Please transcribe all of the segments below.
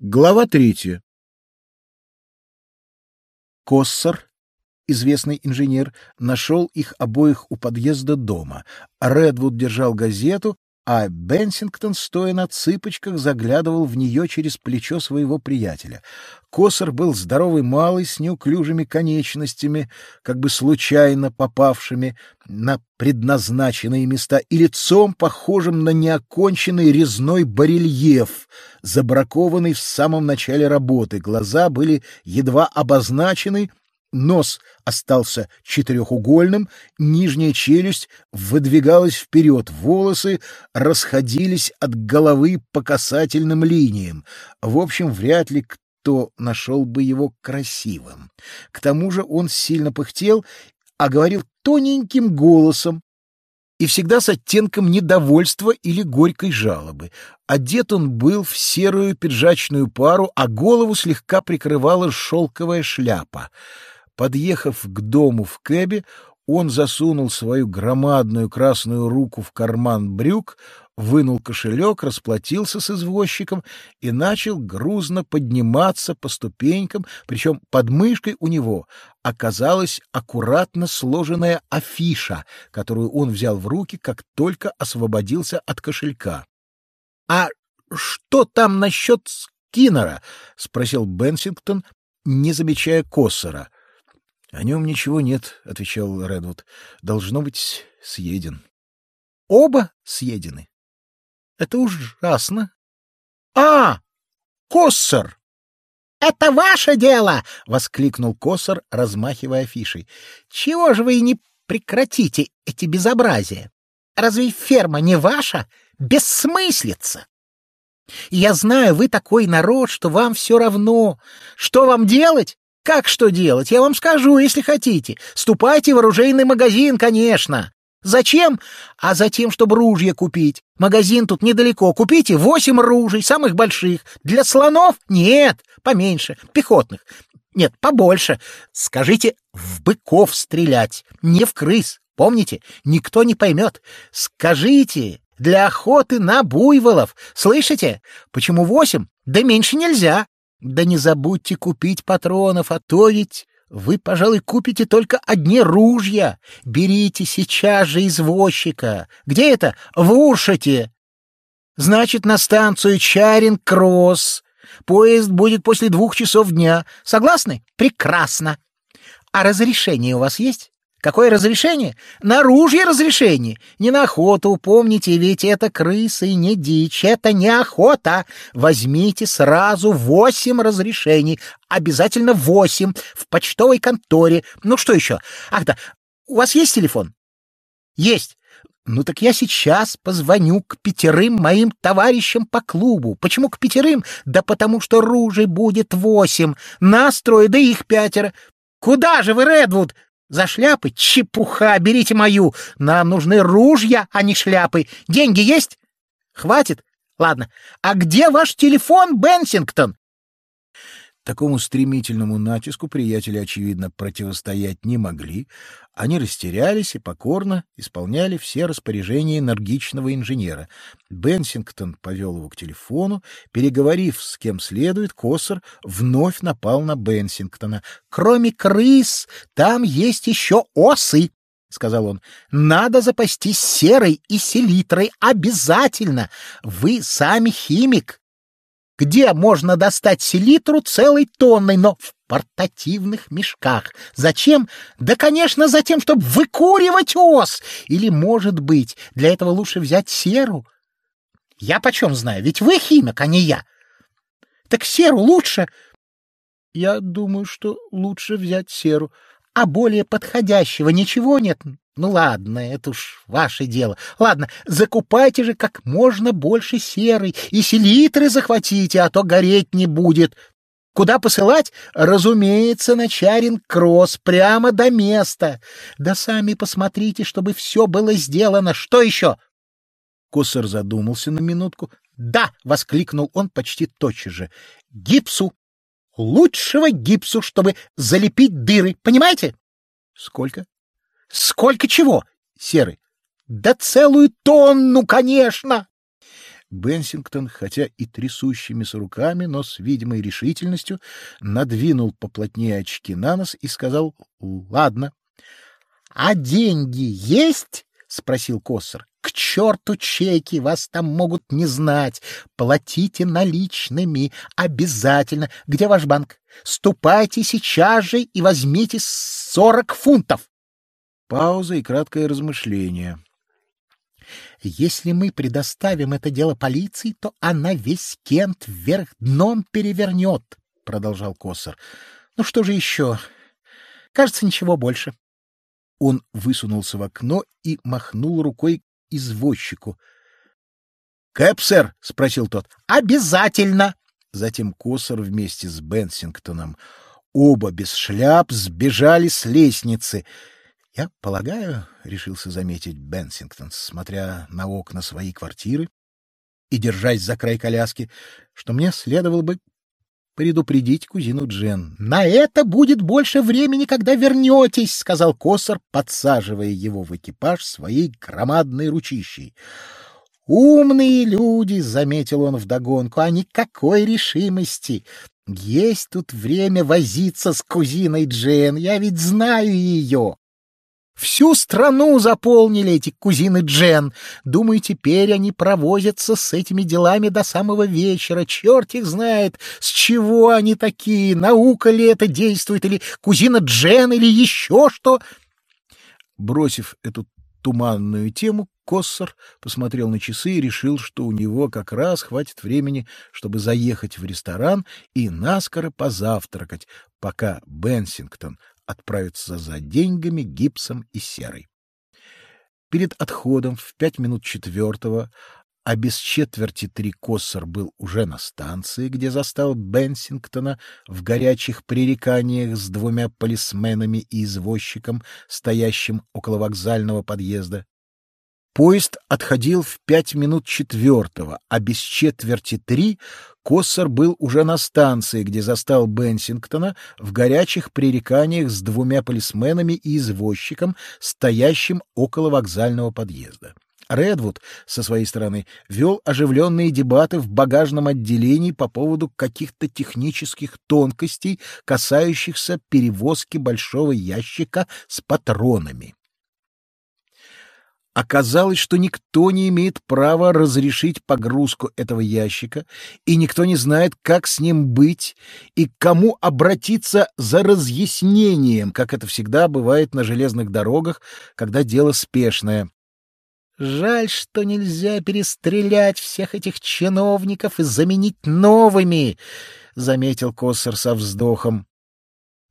Глава третья. Коссор, известный инженер, нашел их обоих у подъезда дома. Редвуд держал газету, а Бенсингтон, стоя на цыпочках, заглядывал в нее через плечо своего приятеля. Косор был здоровый малый с неуклюжими конечностями, как бы случайно попавшими на предназначенные места, и лицом, похожим на неоконченный резной барельеф, забракованный в самом начале работы. Глаза были едва обозначены, Нос остался четырехугольным, нижняя челюсть выдвигалась вперед, волосы расходились от головы по касательным линиям. В общем, вряд ли кто нашел бы его красивым. К тому же он сильно пыхтел, а говорил тоненьким голосом, и всегда с оттенком недовольства или горькой жалобы. Одет он был в серую пиджачную пару, а голову слегка прикрывала шелковая шляпа. Подъехав к дому в кэбе, он засунул свою громадную красную руку в карман брюк, вынул кошелек, расплатился с извозчиком и начал грузно подниматься по ступенькам, причем под мышкой у него оказалась аккуратно сложенная афиша, которую он взял в руки, как только освободился от кошелька. — А что там насчет Скиннера? — спросил Бенсингтон, не замечая Коссора. — О нем ничего нет, — отвечал Редвуд. — Должно быть, съеден. — Оба съедены? Это ужасно. — А, Коссор! — Это ваше дело! — воскликнул Коссор, размахивая афишей. — Чего же вы не прекратите эти безобразия? Разве ферма не ваша? Бессмыслица! Я знаю, вы такой народ, что вам все равно. Что вам делать? Как что делать? Я вам скажу, если хотите. Ступайте в оружейный магазин, конечно. Зачем? А затем, чтобы ружья купить. Магазин тут недалеко. Купите восемь ружей, самых больших. Для слонов? Нет, поменьше. Пехотных. Нет, побольше. Скажите, в быков стрелять, не в крыс. Помните, никто не поймет. Скажите, для охоты на буйволов. Слышите? Почему восемь? Да меньше нельзя. Да не забудьте купить патронов, а то ведь вы, пожалуй, купите только одни ружья. Берите сейчас же извозчика. Где это? В Уршете. Значит, на станцию Чаринг-Кросс. Поезд будет после двух часов дня. Согласны? Прекрасно. А разрешение у вас есть? Какое разрешение? На ружье разрешение. Не на охоту, помните, ведь это крысы, не дичь, это не охота. Возьмите сразу восемь разрешений. Обязательно восемь. В почтовой конторе. Ну что еще? Ах да, у вас есть телефон? Есть. Ну так я сейчас позвоню к пятерым моим товарищам по клубу. Почему к пятерым? Да потому что ружей будет восемь. Настрой, да их пятеро. Куда же вы, Редвуд? За шляпы? Чепуха! Берите мою! Нам нужны ружья, а не шляпы. Деньги есть? Хватит? Ладно. А где ваш телефон, Бенсингтон? Такому стремительному натиску приятели, очевидно, противостоять не могли. Они растерялись и покорно исполняли все распоряжения энергичного инженера. Бенсингтон повел его к телефону. Переговорив с кем следует, Коссор вновь напал на Бенсингтона. «Кроме крыс, там есть еще осы!» — сказал он, — надо запастись серой и селитрой обязательно. Вы сами химик. Где можно достать селитру целой тонной, но в портативных мешках? Зачем? Да, конечно, за тем, чтобы выкуривать ос. Или, может быть, для этого лучше взять серу? Я почем знаю, ведь вы химик, а не я. Так серу лучше. Я думаю, что лучше взять серу. А более подходящего ничего нет. Ну ладно, это уж ваше дело. Ладно, закупайте же как можно больше серы и селитры захватите, а то гореть не будет. Куда посылать? Разумеется, на Чаринг-Кросс, прямо до места. Да сами посмотрите, чтобы все было сделано. Что еще? Косар задумался на минутку. «Да!» — воскликнул он почти тотчас же. «Гипсу! Лучшего гипсу, чтобы залепить дыры, понимаете?» «Сколько?» Сколько чего, Серый? Да целую тонну, конечно. Бенсингтон, хотя и трясущимися руками, но с видимой решительностью, надвинул поплотнее очки на нос и сказал «Ладно». — А деньги есть? — спросил Коссор. — К черту чеки, вас там могут не знать. Платите наличными, обязательно. Где ваш банк? Ступайте сейчас же и возьмите сорок фунтов. Пауза и краткое размышление. Если мы предоставим это дело полиции, то она весь Кент вверх дном перевернет, — продолжал Коссор. — Ну что же еще? Кажется, ничего больше. Он высунулся в окно и махнул рукой извозчику. — Кэп, сэр? — спросил тот. — Обязательно! Затем Коссор вместе с Бенсингтоном, оба без шляп, сбежали с лестницы — я полагаю, решился заметить Бенсингтон, смотря на окна своей квартиры и держась за край коляски, что мне следовало бы предупредить кузину Джен. На это будет больше времени, когда вернетесь, сказал Косар, подсаживая его в экипаж своей громадной ручищей. Умные люди, заметил он вдогонку, а никакой решимости. Есть тут время возиться с кузиной Джен, я ведь знаю ее. Всю страну заполнили эти кузины Джен. Думаю, теперь они провозятся с этими делами до самого вечера. Черт их знает, с чего они такие, наука ли это действует, или кузина Джен, или еще что. Бросив эту туманную тему, Коссор посмотрел на часы и решил, что у него как раз хватит времени, чтобы заехать в ресторан и наскоро позавтракать, пока Бенсингтон отправиться за деньгами, гипсом и серой. Перед отходом в пять минут четвертого, а без четверти три Коссор был уже на станции, где застал Бенсингтона в горячих пререканиях с двумя полисменами и извозчиком, стоящим около вокзального подъезда. Поезд отходил в пять минут четвертого, а без четверти три Коссор был уже на станции, где застал Бенсингтона в горячих пререканиях с двумя полисменами и извозчиком, стоящим около вокзального подъезда. Редвуд, со своей стороны, вел оживленные дебаты в багажном отделении по поводу каких-то технических тонкостей, касающихся перевозки большого ящика с патронами. Оказалось, что никто не имеет права разрешить погрузку этого ящика, и никто не знает, как с ним быть и к кому обратиться за разъяснением, как это всегда бывает на железных дорогах, когда дело спешное. Жаль, что нельзя перестрелять всех этих чиновников и заменить новыми, — заметил Коссор со вздохом.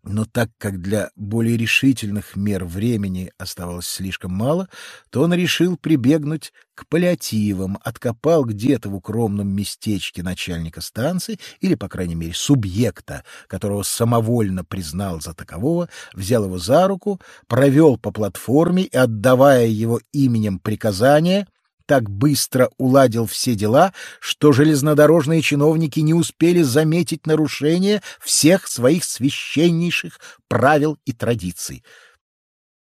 Но так как для более решительных мер времени оставалось слишком мало, то он решил прибегнуть к паллиативам, откопал где-то в укромном местечке начальника станции или, по крайней мере, субъекта, которого самовольно признал за такового, взял его за руку, провел по платформе и, отдавая его именем приказания, так быстро уладил все дела, что железнодорожные чиновники не успели заметить нарушение всех своих священнейших правил и традиций.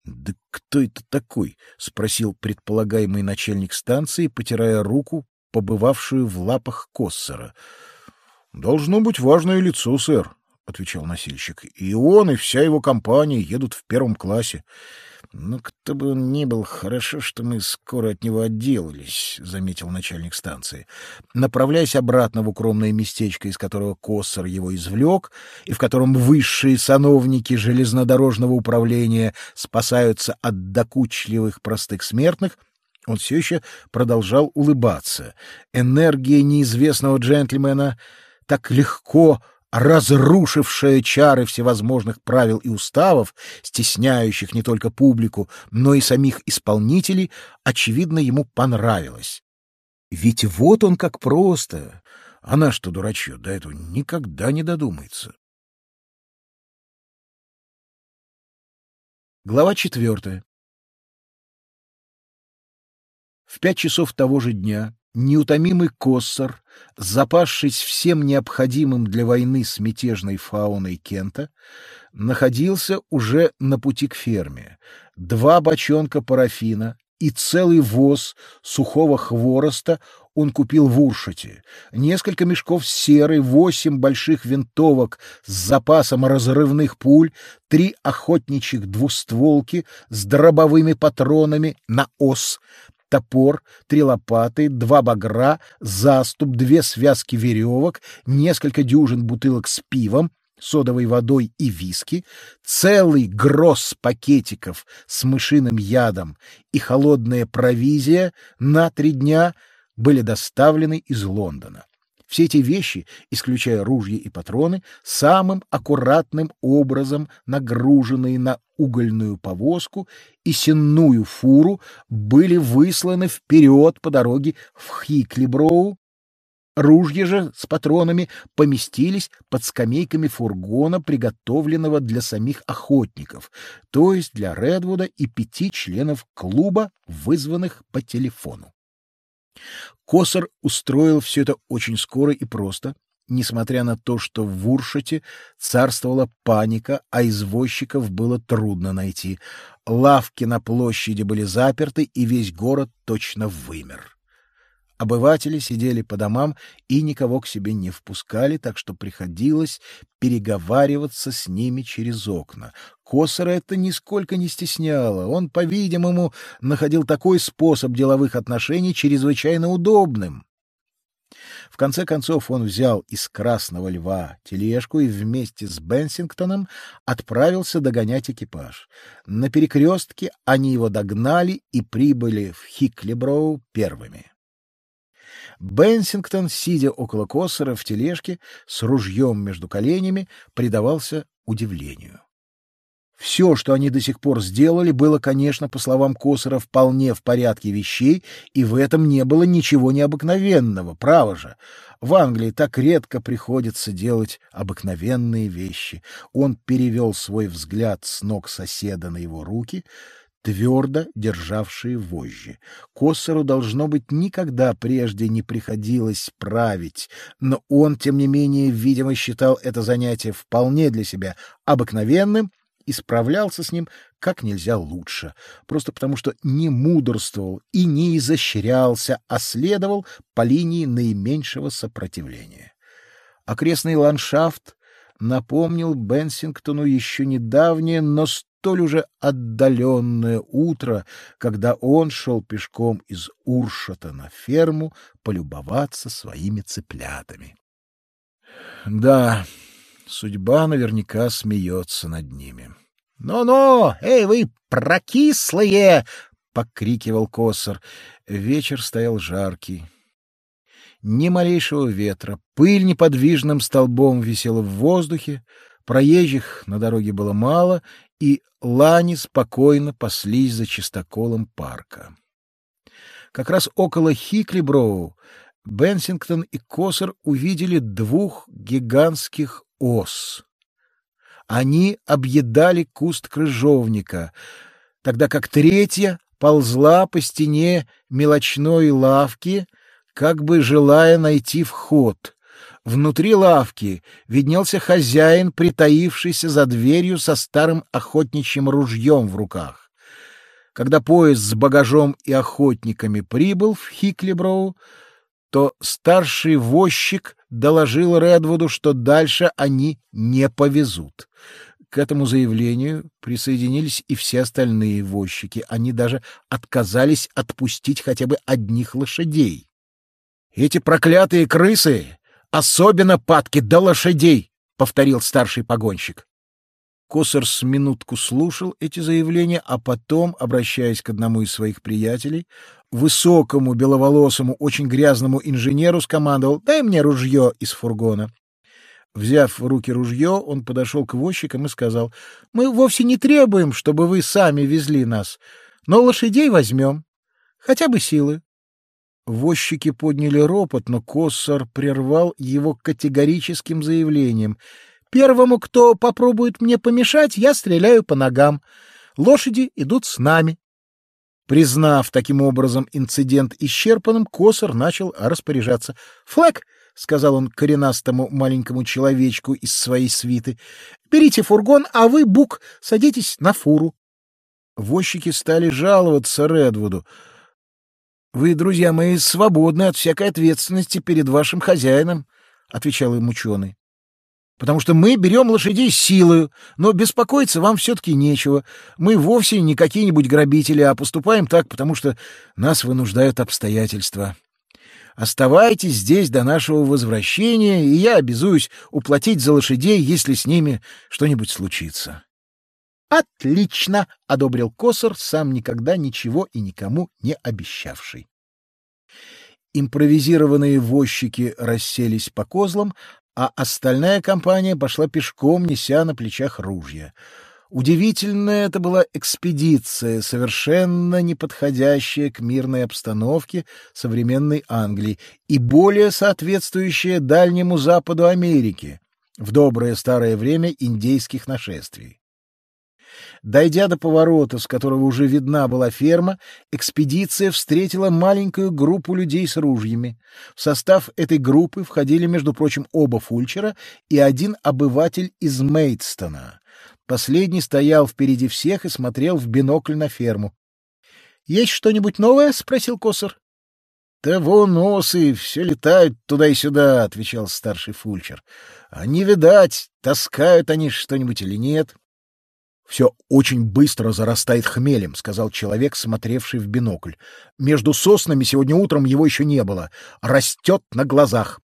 «Да кто это такой?» — спросил предполагаемый начальник станции, потирая руку, побывавшую в лапах Коссера. «Должно быть важное лицо, сэр», — отвечал носильщик. «И он, и вся его компания едут в первом классе. «Ну, кто бы он ни был, хорошо, что мы скоро от него отделались», — заметил начальник станции. Направляясь обратно в укромное местечко, из которого Коссор его извлек, и в котором высшие сановники железнодорожного управления спасаются от докучливых простых смертных, он все еще продолжал улыбаться. Энергия неизвестного джентльмена так легко разрушившая чары всевозможных правил и уставов, стесняющих не только публику, но и самих исполнителей, очевидно, ему понравилось. Ведь вот он как просто. Она что, дурачье, до этого никогда не додумается. Глава четвертая. В пять часов того же дня неутомимый Коссор, запасшись всем необходимым для войны с мятежной фауной Кента, находился уже на пути к ферме. Два бочонка парафина и целый воз сухого хвороста он купил в Уршате, несколько мешков серы, восемь больших винтовок с запасом разрывных пуль, три охотничьих двустволки с дробовыми патронами на ос, топор, три лопаты, два багра, заступ, две связки веревок, несколько дюжин бутылок с пивом, содовой водой и виски, целый гроз пакетиков с мышиным ядом и холодная провизия на три дня были доставлены из Лондона. Все эти вещи, исключая ружья и патроны, самым аккуратным образом нагруженные на угольную повозку и сенную фуру, были высланы вперед по дороге в Хиклиброу. Ружья же с патронами поместились под скамейками фургона, приготовленного для самих охотников, то есть для Редвуда и пяти членов клуба, вызванных по телефону. Косар устроил все это очень скоро и просто, несмотря на то, что в Вуршете царствовала паника, а извозчиков было трудно найти. Лавки на площади были заперты, и весь город точно вымер. Обыватели сидели по домам и никого к себе не впускали, так что приходилось переговариваться с ними через окна. Косора это нисколько не стесняло. Он, по-видимому, находил такой способ деловых отношений чрезвычайно удобным. В конце концов он взял из Красного Льва тележку и вместе с Бенсингтоном отправился догонять экипаж. На перекрестке они его догнали и прибыли в Хиклиброу первыми. Бенсингтон, сидя около Коссера в тележке с ружьем между коленями, предавался удивлению. Все, что они до сих пор сделали, было, конечно, по словам Косера, вполне в порядке вещей, и в этом не было ничего необыкновенного, право же. В Англии так редко приходится делать обыкновенные вещи. Он перевел свой взгляд с ног соседа на его руки — твердо державшие вожжи. Косару, должно быть, никогда прежде не приходилось править, но он, тем не менее, видимо, считал это занятие вполне для себя обыкновенным и справлялся с ним как нельзя лучше, просто потому что не мудрствовал и не изощрялся, а следовал по линии наименьшего сопротивления. Окрестный ландшафт напомнил Бенсингтону еще недавнее, но столь уже отдаленное утро, когда он шел пешком из Уршата на ферму полюбоваться своими цыплятами. Да, судьба наверняка смеется над ними. «Ну-ну, эй вы, прокислые!» — покрикивал Косар. Вечер стоял жаркий. Ни малейшего ветра, пыль неподвижным столбом висела в воздухе, проезжих на дороге было мало, и лани спокойно паслись за чистоколом парка. Как раз около Хиклиброу Бенсингтон и Косер увидели двух гигантских ос. Они объедали куст крыжовника, тогда как третья ползла по стене мелочной лавки, как бы желая найти вход. Внутри лавки виднелся хозяин, притаившийся за дверью со старым охотничьим ружьем в руках. Когда поезд с багажом и охотниками прибыл в Хиклиброу, то старший возчик доложил Редвуду, что дальше они не повезут. К этому заявлению присоединились и все остальные возчики. Они даже отказались отпустить хотя бы одних лошадей. Эти проклятые крысы Особенно падки до лошадей, — повторил старший погонщик. Косар минутку слушал эти заявления, а потом, обращаясь к одному из своих приятелей, высокому, беловолосому, очень грязному инженеру, скомандовал «Дай мне ружье из фургона». Взяв в руки ружье, он подошел к возчикам и сказал «Мы вовсе не требуем, чтобы вы сами везли нас, но лошадей возьмем, хотя бы силы. Возчики подняли ропот, но Коссор прервал его категорическим заявлением. «Первому, кто попробует мне помешать, я стреляю по ногам. Лошади идут с нами». Признав таким образом инцидент исчерпанным, Косор начал распоряжаться. «Флэк!» — сказал он коренастому маленькому человечку из своей свиты. — Берите фургон, а вы, Бук, садитесь на фуру. Возчики стали жаловаться Редвуду. «Вы, друзья мои, свободны от всякой ответственности перед вашим хозяином», — отвечал им ученый. «Потому что мы берем лошадей силою, но беспокоиться вам все-таки нечего. Мы вовсе не какие-нибудь грабители, а поступаем так, потому что нас вынуждают обстоятельства». Оставайтесь здесь до нашего возвращения, и я обязуюсь уплатить за лошадей, если с ними что-нибудь случится. Отлично, одобрил Косор, сам никогда ничего и никому не обещавший. Импровизированные возчики расселись по козлам, а остальная компания пошла пешком, неся на плечах ружья. Удивительная это была экспедиция, совершенно не подходящая к мирной обстановке современной Англии и более соответствующая Дальнему Западу Америки в доброе старое время индейских нашествий. Дойдя до поворота, с которого уже видна была ферма, экспедиция встретила маленькую группу людей с ружьями. В состав этой группы входили, между прочим, оба фульчера и один обыватель из Мейдстона. Последний стоял впереди всех и смотрел в бинокль на ферму. — Есть что-нибудь новое? — спросил Косар. — Да вон осы, все летают туда и сюда, — отвечал старший фульчер. — А не видать, таскают они что-нибудь или нет. — Все очень быстро зарастает хмелем, — сказал человек, смотревший в бинокль. — Между соснами сегодня утром его еще не было. Растет на глазах.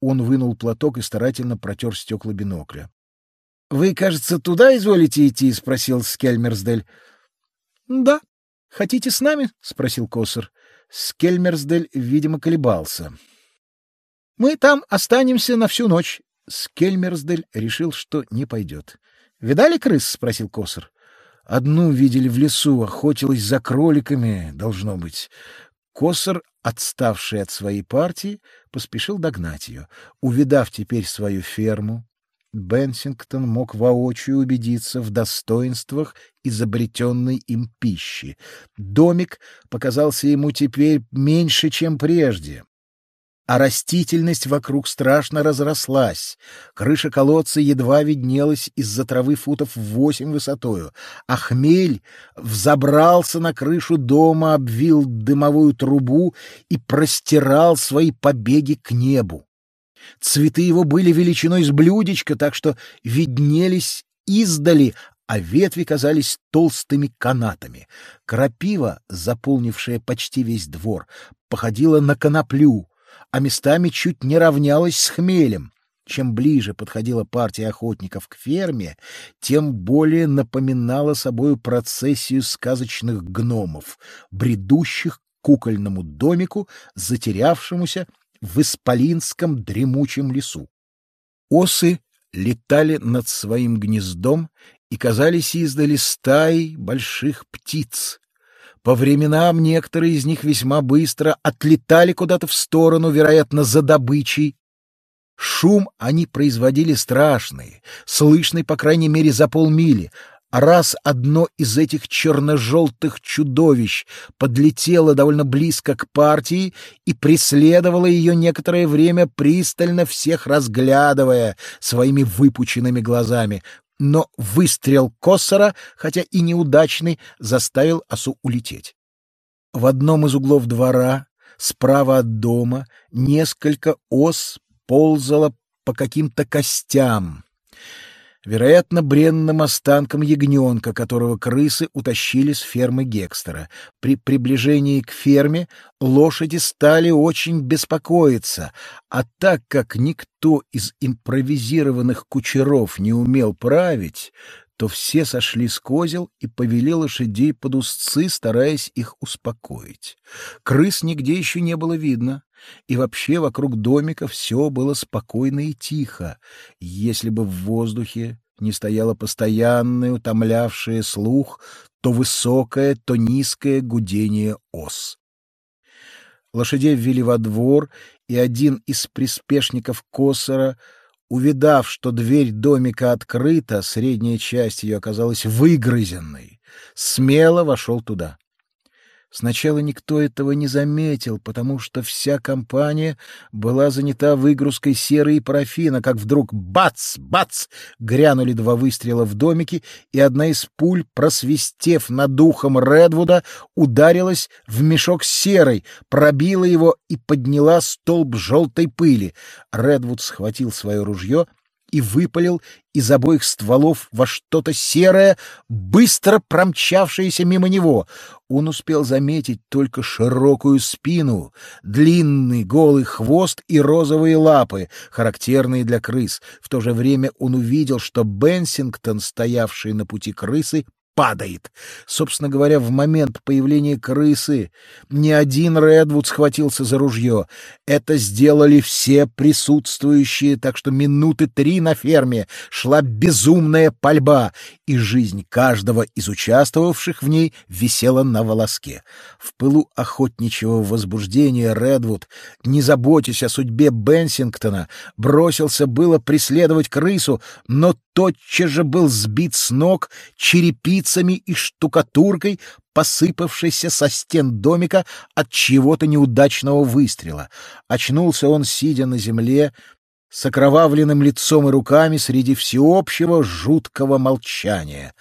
Он вынул платок и старательно протер стекла бинокля. — Вы, кажется, туда изволите идти? — спросил Скельмерсдель. — Да. — Хотите с нами? — спросил Косар. Скельмерсдель, видимо, колебался. — Мы там останемся на всю ночь. Скельмерсдель решил, что не пойдет. — Видали крыс? — спросил Косар. — Одну видели в лесу, охотилась за кроликами, должно быть. Косар, отставший от своей партии, поспешил догнать ее. Увидав теперь свою ферму, Бенсингтон мог воочию убедиться в достоинствах изобретенной им пищи. Домик показался ему теперь меньше, чем прежде. А растительность вокруг страшно разрослась. Крыша колодца едва виднелась из-за травы футов в восемь высотою, а хмель взобрался на крышу дома, обвил дымовую трубу и простирал свои побеги к небу. Цветы его были величиной с блюдечко, так что виднелись издали, а ветви казались толстыми канатами. Крапива, заполнившая почти весь двор, походила на коноплю, а местами чуть не равнялась с хмелем. Чем ближе подходила партия охотников к ферме, тем более напоминала собою процессию сказочных гномов, бредущих к кукольному домику, затерявшемуся в исполинском дремучем лесу. Осы летали над своим гнездом и казались издали стаей больших птиц. По временам некоторые из них весьма быстро отлетали куда-то в сторону, вероятно, за добычей. Шум они производили страшный, слышный, по крайней мере, за полмили — раз одно из этих черно-желтых чудовищ подлетело довольно близко к партии и преследовало ее некоторое время, пристально всех разглядывая своими выпученными глазами. Но выстрел Коссора, хотя и неудачный, заставил осу улететь. В одном из углов двора, справа от дома, несколько ос ползало по каким-то костям — вероятно, бренным останком ягненка, которого крысы утащили с фермы Гекстера. При приближении к ферме лошади стали очень беспокоиться, а так как никто из импровизированных кучеров не умел править, то все сошли с козел и повели лошадей под узцы, стараясь их успокоить. Крыс нигде еще не было видно, и вообще вокруг домика все было спокойно и тихо, если бы в воздухе не стояло постоянное, утомлявшее слух, то высокое, то низкое гудение ос. Лошадей ввели во двор, и один из приспешников Косора — увидав, что дверь домика открыта, средняя часть ее оказалась выгрызенной, смело вошел туда. Сначала никто этого не заметил, потому что вся компания была занята выгрузкой серы и парафина, как вдруг бац, бац, грянули два выстрела в домике, и одна из пуль, просвистев над духом Редвуда, ударилась в мешок серой, пробила его и подняла столб желтой пыли. Редвуд схватил свое ружье и выпалил из обоих стволов во что-то серое, быстро промчавшееся мимо него. Он успел заметить только широкую спину, длинный голый хвост и розовые лапы, характерные для крыс. В то же время он увидел, что Бенсингтон, стоявший на пути крысы, падает. Собственно говоря, в момент появления крысы ни один Редвуд схватился за ружье. Это сделали все присутствующие, так что минуты три на ферме шла безумная пальба, и жизнь каждого из участвовавших в ней висела на волоске. В пылу охотничьего возбуждения Редвуд, не заботясь о судьбе Бенсингтона, бросился было преследовать крысу, но тотчас же был сбит с ног черепицами и штукатуркой, посыпавшейся со стен домика от чего-то неудачного выстрела. Очнулся он, сидя на земле, с окровавленным лицом и руками среди всеобщего жуткого молчания.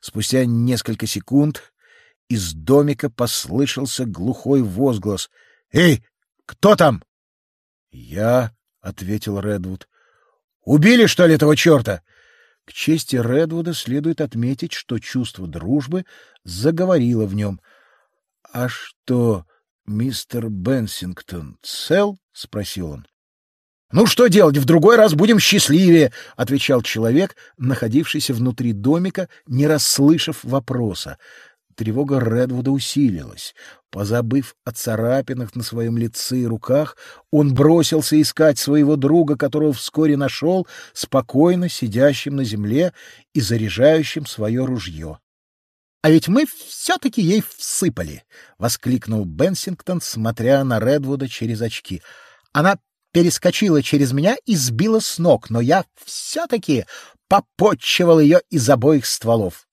Спустя несколько секунд из домика послышался глухой возглас. «Эй, кто там?» «Я», — ответил Редвуд. «Убили, что ли, этого черта?» К чести Редвуда следует отметить, что чувство дружбы заговорило в нем. — А что, мистер Бенсингтон цел? — спросил он. — Ну что делать, в другой раз будем счастливее, — отвечал человек, находившийся внутри домика, не расслышав вопроса. Тревога Редвуда усилилась. Позабыв о царапинах на своем лице и руках, он бросился искать своего друга, которого вскоре нашел, спокойно сидящим на земле и заряжающим свое ружье. — А ведь мы все-таки ей всыпали! — воскликнул Бенсингтон, смотря на Редвуда через очки. — Она перескочила через меня и сбила с ног, но я все-таки попотчевал ее из обоих стволов.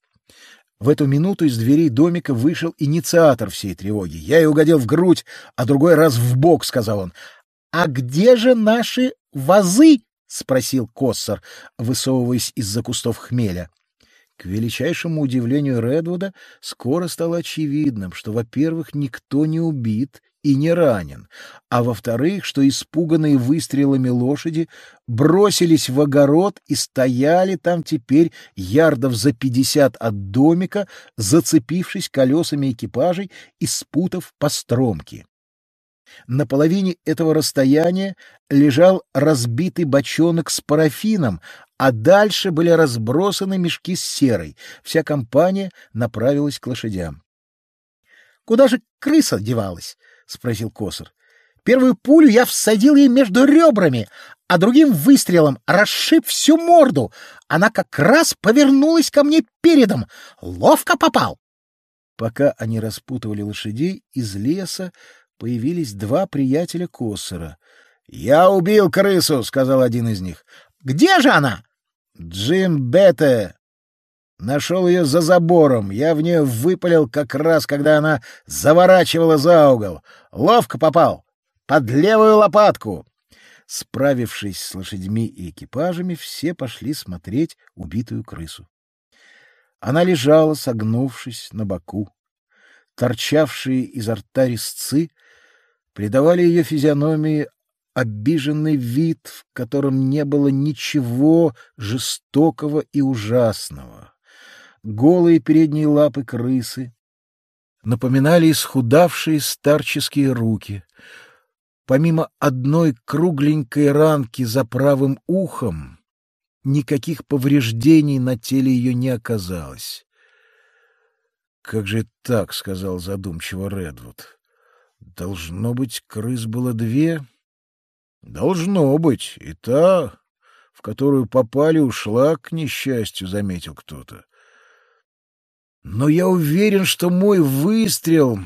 В эту минуту из дверей домика вышел инициатор всей тревоги. Я ей угодил в грудь, а другой раз в бок, — сказал он. — А где же наши вазы? — спросил Коссор, высовываясь из-за кустов хмеля. К величайшему удивлению Редвуда скоро стало очевидным, что, во-первых, никто не убит и не ранен, а во-вторых, что испуганные выстрелами лошади бросились в огород и стояли там теперь ярдов за пятьдесят от домика, зацепившись колесами экипажей и спутав постромки. На половине этого расстояния лежал разбитый бочонок с парафином, а дальше были разбросаны мешки с серой. Вся компания направилась к лошадям. — Куда же крыса девалась? — спросил Косар. Первую пулю я всадил ей между ребрами, а другим выстрелом расшиб всю морду. Она как раз повернулась ко мне передом. Ловко попал. Пока они распутывали лошадей, из леса появились два приятеля Косара. — Я убил крысу, — сказал один из них. — Где же она? — Джим Бетте Нашел ее за забором. Я в нее выпалил как раз, когда она заворачивала за угол. Ловко попал. Под левую лопатку. Справившись с лошадьми и экипажами, все пошли смотреть убитую крысу. Она лежала, согнувшись на боку. Торчавшие изо рта резцы придавали ее физиономии обиженный вид, в котором не было ничего жестокого и ужасного голые передние лапы крысы напоминали исхудавшие старческие руки. Помимо одной кругленькой ранки за правым ухом, никаких повреждений на теле ее не оказалось. «Как же так?» — сказал задумчиво Редвуд. «Должно быть, крыс было две?» «Должно быть. И та, в которую попали, ушла, к несчастью», — заметил кто-то. Но я уверен, что мой выстрел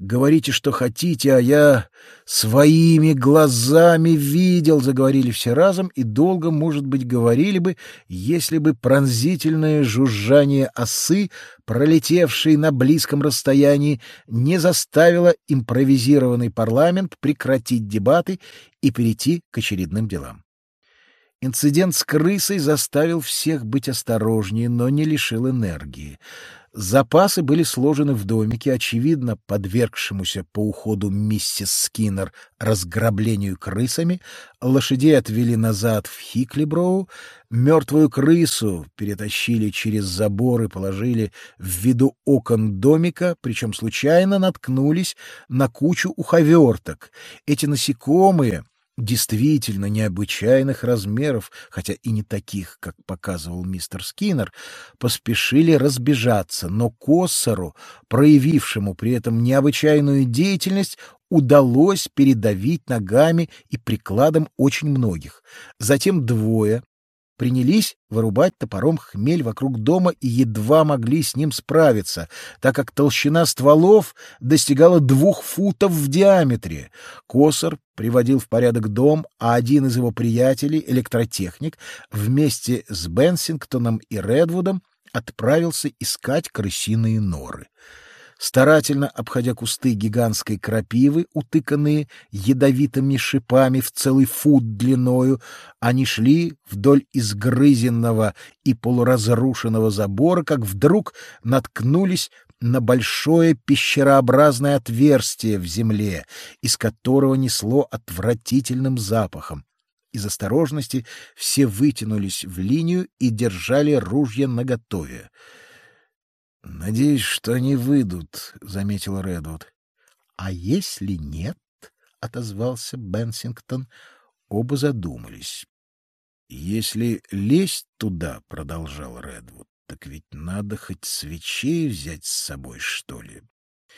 Говорите, что хотите, а я своими глазами видел, — заговорили все разом, и долго, может быть, говорили бы, если бы пронзительное жужжание осы, пролетевшей на близком расстоянии, не заставило импровизированный парламент прекратить дебаты и перейти к очередным делам. Инцидент с крысой заставил всех быть осторожнее, но не лишил энергии. Запасы были сложены в домике, очевидно, подвергшемуся по уходу миссис Скиннер разграблению крысами, лошадей отвели назад в Хиклиброу, мертвую крысу перетащили через забор и положили в виду окон домика, причем случайно наткнулись на кучу уховерток. Эти насекомые действительно необычайных размеров, хотя и не таких, как показывал мистер Скиннер, поспешили разбежаться, но Коссору, проявившему при этом необычайную деятельность, удалось передавить ногами и прикладом очень многих. Затем двое, принялись вырубать топором хмель вокруг дома и едва могли с ним справиться, так как толщина стволов достигала двух футов в диаметре. Косор приводил в порядок дом, а один из его приятелей, электротехник, вместе с Бенсингтоном и Редвудом отправился искать крысиные норы. Старательно обходя кусты гигантской крапивы, утыканные ядовитыми шипами в целый фут длиною, они шли вдоль изгрызенного и полуразрушенного забора, как вдруг наткнулись на большое пещерообразное отверстие в земле, из которого несло отвратительным запахом. Из осторожности все вытянулись в линию и держали ружья наготове. — Надеюсь, что они выйдут, — заметил Редвуд. — А если нет? — отозвался Бенсингтон. Оба задумались. — Если лезть туда, — продолжал Редвуд, — так ведь надо хоть свечей взять с собой, что ли.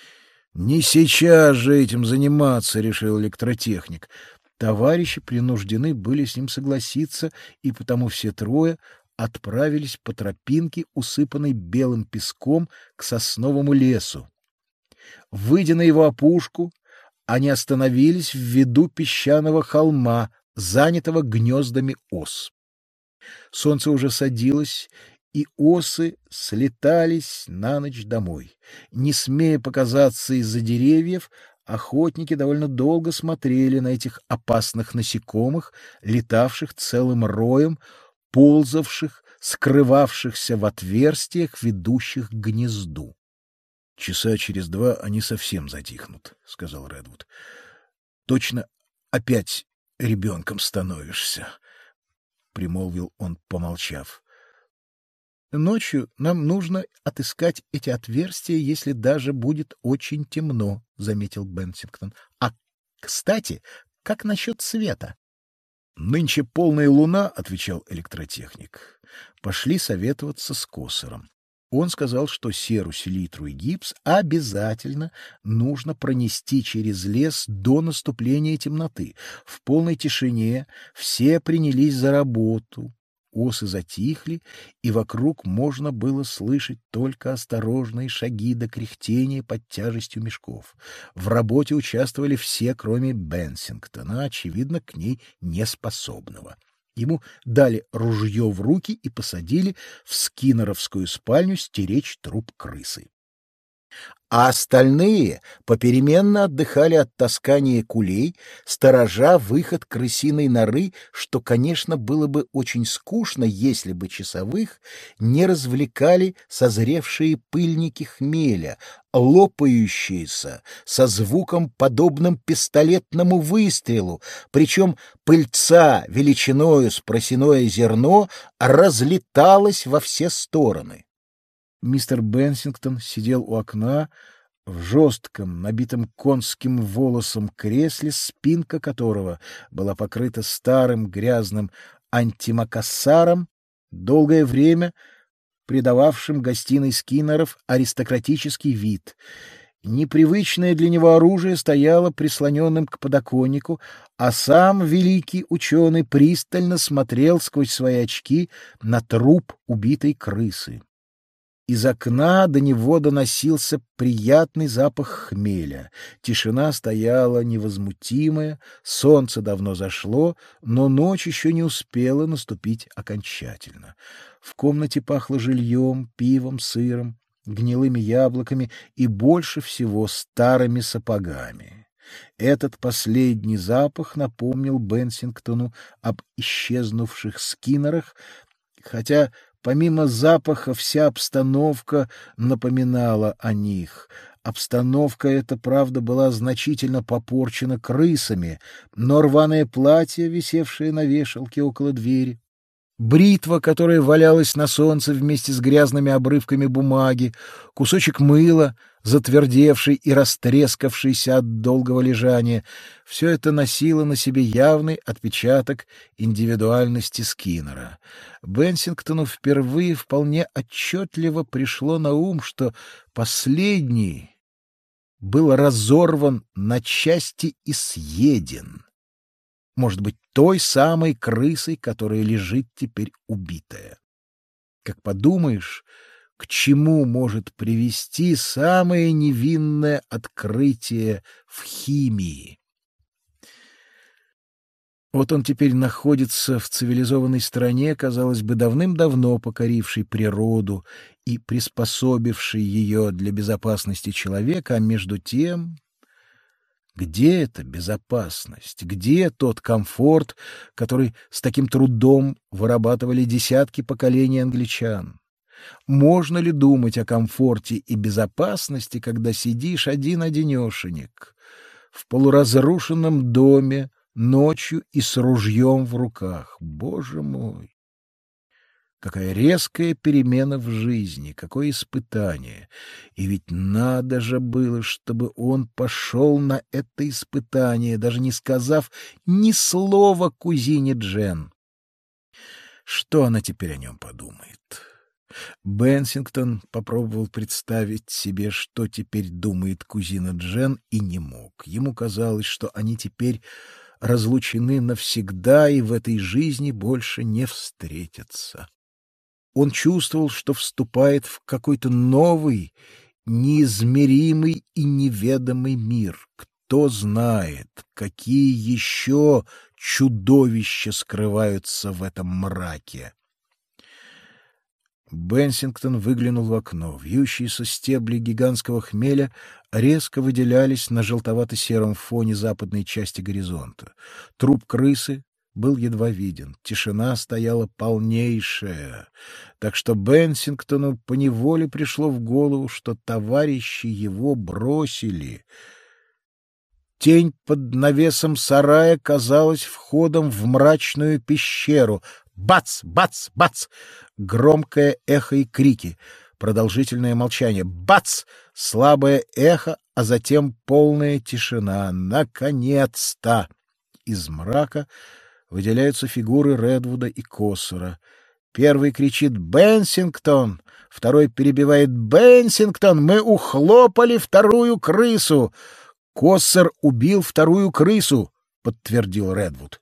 — Не сейчас же этим заниматься, — решил электротехник. Товарищи принуждены были с ним согласиться, и потому все трое отправились по тропинке, усыпанной белым песком, к сосновому лесу. Выйдя на его опушку, они остановились в виду песчаного холма, занятого гнездами ос. Солнце уже садилось, и осы слетались на ночь домой. Не смея показаться из-за деревьев, охотники довольно долго смотрели на этих опасных насекомых, летавших целым роем, ползавших, скрывавшихся в отверстиях, ведущих к гнезду. — Часа через два они совсем затихнут, — сказал Редвуд. — Точно опять ребенком становишься, — примолвил он, помолчав. — Ночью нам нужно отыскать эти отверстия, если даже будет очень темно, — заметил Бенсингтон. — А, кстати, как насчет света? — Нынче полная луна, — отвечал электротехник. Пошли советоваться с Косором. Он сказал, что серу, селитру и гипс обязательно нужно пронести через лес до наступления темноты. В полной тишине все принялись за работу. Осы затихли, и вокруг можно было слышать только осторожные шаги до кряхтения под тяжестью мешков. В работе участвовали все, кроме Бенсингтона, очевидно, к ней неспособного. Ему дали ружье в руки и посадили в скиннеровскую спальню стеречь труп крысы а остальные попеременно отдыхали от таскания кулей, сторожа выход крысиной норы, что, конечно, было бы очень скучно, если бы часовых не развлекали созревшие пыльники хмеля, лопающиеся со звуком, подобным пистолетному выстрелу, причем пыльца величиною с просяное зерно разлеталась во все стороны. Мистер Бенсингтон сидел у окна в жестком, набитом конским волосом кресле, спинка которого была покрыта старым грязным антимакассаром, долгое время придававшим гостиной Скиннеров аристократический вид. Непривычное для него оружие стояло прислоненным к подоконнику, а сам великий ученый пристально смотрел сквозь свои очки на труп убитой крысы. Из окна до него доносился приятный запах хмеля. Тишина стояла невозмутимая, солнце давно зашло, но ночь еще не успела наступить окончательно. В комнате пахло жильем, пивом, сыром, гнилыми яблоками и больше всего старыми сапогами. Этот последний запах напомнил Бенсингтону об исчезнувших скиннерах, хотя помимо запаха вся обстановка напоминала о них. Обстановка эта, правда, была значительно попорчена крысами, но рваное платье, висевшее на вешалке около двери, бритва, которая валялась на солнце вместе с грязными обрывками бумаги, кусочек мыла, затвердевший и растрескавшийся от долгого лежания — все это носило на себе явный отпечаток индивидуальности Скиннера. Бенсингтону впервые вполне отчетливо пришло на ум, что последний был разорван на части и съеден может быть, той самой крысой, которая лежит теперь убитая. Как подумаешь, к чему может привести самое невинное открытие в химии? Вот он теперь находится в цивилизованной стране, казалось бы, давным-давно покорившей природу и приспособившей ее для безопасности человека, а между тем где эта безопасность? Где тот комфорт, который с таким трудом вырабатывали десятки поколений англичан? Можно ли думать о комфорте и безопасности, когда сидишь один-одинешенек в полуразрушенном доме ночью и с ружьем в руках? Боже мой! Какая резкая перемена в жизни, какое испытание. И ведь надо же было, чтобы он пошел на это испытание, даже не сказав ни слова кузине Джен. Что она теперь о нем подумает? Бенсингтон попробовал представить себе, что теперь думает кузина Джен, и не мог. Ему казалось, что они теперь разлучены навсегда и в этой жизни больше не встретятся. Он чувствовал, что вступает в какой-то новый, неизмеримый и неведомый мир. Кто знает, какие еще чудовища скрываются в этом мраке. Бенсингтон выглянул в окно. Вьющиеся стебли гигантского хмеля резко выделялись на желтовато-сером фоне западной части горизонта. Труп крысы был едва виден. Тишина стояла полнейшая, так что Бенсингтону поневоле пришло в голову, что товарищи его бросили. Тень под навесом сарая казалась входом в мрачную пещеру. Бац! Бац! Бац! Громкое эхо и крики. Продолжительное молчание. Бац! Слабое эхо, а затем полная тишина. Наконец-то! Из мрака выделяются фигуры Редвуда и Коссера. Первый кричит «Бенсингтон!», второй перебивает «Бенсингтон! Мы ухлопали вторую крысу!» «Коссер убил вторую крысу!» — подтвердил Редвуд.